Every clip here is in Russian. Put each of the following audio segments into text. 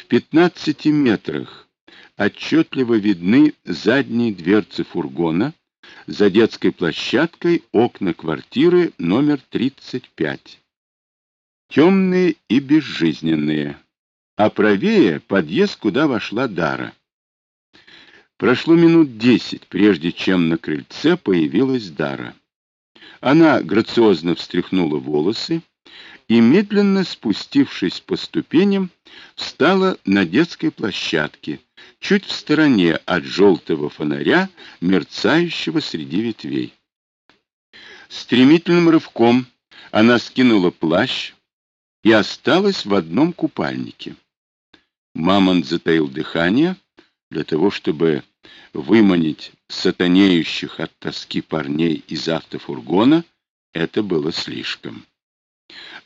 В 15 метрах отчетливо видны задние дверцы фургона, за детской площадкой окна квартиры номер 35. Темные и безжизненные, а правее подъезд, куда вошла Дара. Прошло минут десять, прежде чем на крыльце появилась Дара. Она грациозно встряхнула волосы и, медленно спустившись по ступеням, встала на детской площадке, чуть в стороне от желтого фонаря, мерцающего среди ветвей. Стремительным рывком она скинула плащ и осталась в одном купальнике. Мамонт затаил дыхание для того, чтобы выманить сатанеющих от тоски парней из автофургона, это было слишком.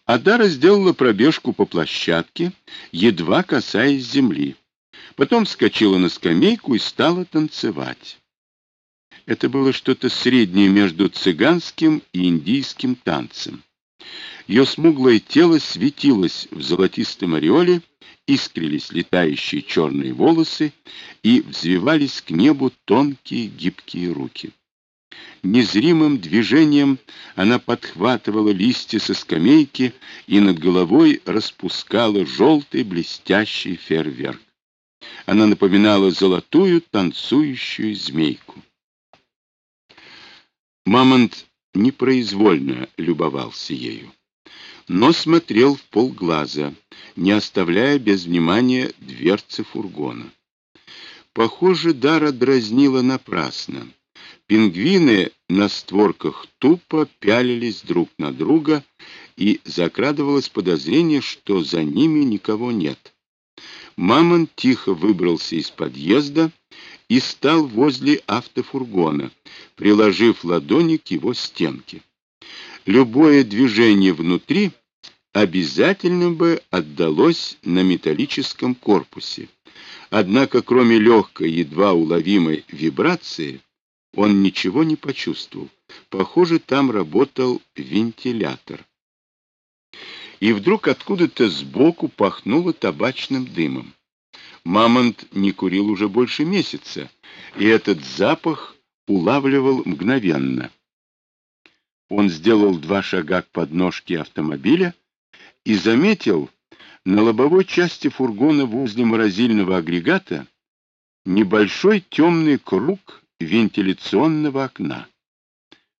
Адара сделала пробежку по площадке, едва касаясь земли. Потом вскочила на скамейку и стала танцевать. Это было что-то среднее между цыганским и индийским танцем. Ее смуглое тело светилось в золотистом ореоле, искрились летающие черные волосы и взвивались к небу тонкие гибкие руки. Незримым движением она подхватывала листья со скамейки и над головой распускала желтый блестящий фейерверк. Она напоминала золотую танцующую змейку. Мамонт непроизвольно любовался ею, но смотрел в полглаза, не оставляя без внимания дверцы фургона. Похоже, Дара дразнила напрасно. Пингвины на створках тупо пялились друг на друга, и закрадывалось подозрение, что за ними никого нет. Мамон тихо выбрался из подъезда и стал возле автофургона, приложив ладони к его стенке. Любое движение внутри обязательно бы отдалось на металлическом корпусе. Однако, кроме легкой, едва уловимой вибрации, он ничего не почувствовал. Похоже, там работал вентилятор. И вдруг откуда-то сбоку пахнуло табачным дымом. Мамонт не курил уже больше месяца, и этот запах улавливал мгновенно. Он сделал два шага к подножке автомобиля и заметил на лобовой части фургона возле морозильного агрегата небольшой темный круг вентиляционного окна.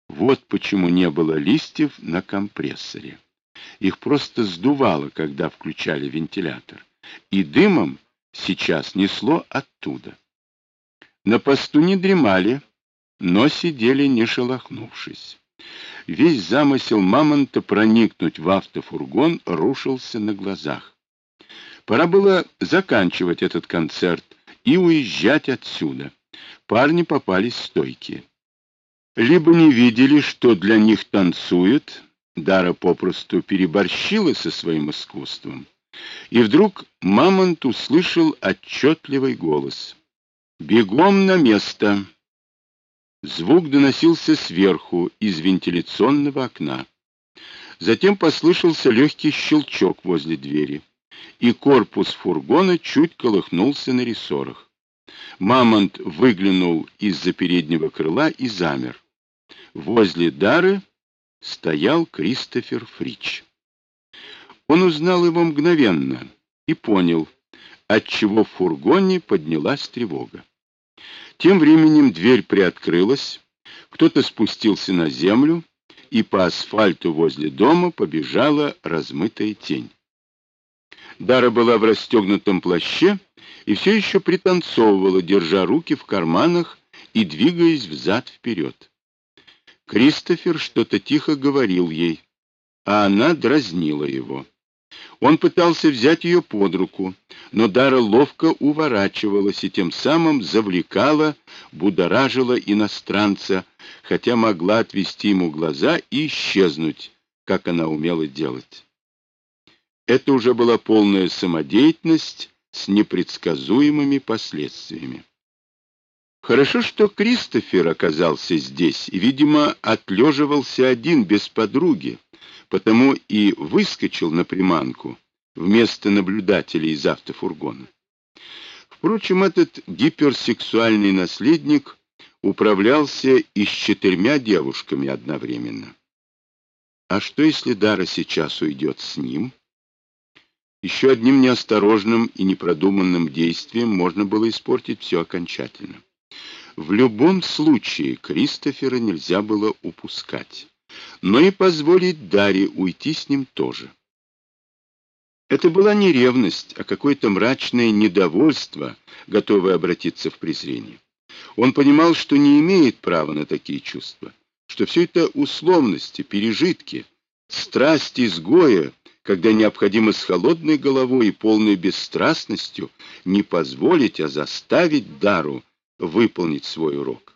Вот почему не было листьев на компрессоре. Их просто сдувало, когда включали вентилятор, и дымом сейчас несло оттуда. На посту не дремали, но сидели не шелохнувшись. Весь замысел мамонта проникнуть в автофургон рушился на глазах. Пора было заканчивать этот концерт и уезжать отсюда. Парни попались стойкие. Либо не видели, что для них танцуют, Дара попросту переборщила со своим искусством, и вдруг Мамонт услышал отчетливый голос. «Бегом на место!» Звук доносился сверху, из вентиляционного окна. Затем послышался легкий щелчок возле двери, и корпус фургона чуть колыхнулся на рессорах. Мамонт выглянул из-за переднего крыла и замер. Возле Дары стоял Кристофер Фрич. Он узнал его мгновенно и понял, отчего в фургоне поднялась тревога. Тем временем дверь приоткрылась, кто-то спустился на землю, и по асфальту возле дома побежала размытая тень. Дара была в расстегнутом плаще и все еще пританцовывала, держа руки в карманах и двигаясь взад-вперед. Кристофер что-то тихо говорил ей, а она дразнила его. Он пытался взять ее под руку, но Дара ловко уворачивалась и тем самым завлекала, будоражила иностранца, хотя могла отвести ему глаза и исчезнуть, как она умела делать. Это уже была полная самодеятельность с непредсказуемыми последствиями. Хорошо, что Кристофер оказался здесь и, видимо, отлеживался один без подруги, потому и выскочил на приманку, вместо наблюдателя из автофургона. Впрочем, этот гиперсексуальный наследник управлялся и с четырьмя девушками одновременно. А что, если Дара сейчас уйдет с ним? Еще одним неосторожным и непродуманным действием можно было испортить все окончательно. В любом случае Кристофера нельзя было упускать, но и позволить Даре уйти с ним тоже. Это была не ревность, а какое-то мрачное недовольство, готовое обратиться в презрение. Он понимал, что не имеет права на такие чувства, что все это условности, пережитки, страсть изгоя, когда необходимо с холодной головой и полной бесстрастностью не позволить, а заставить Дару выполнить свой урок.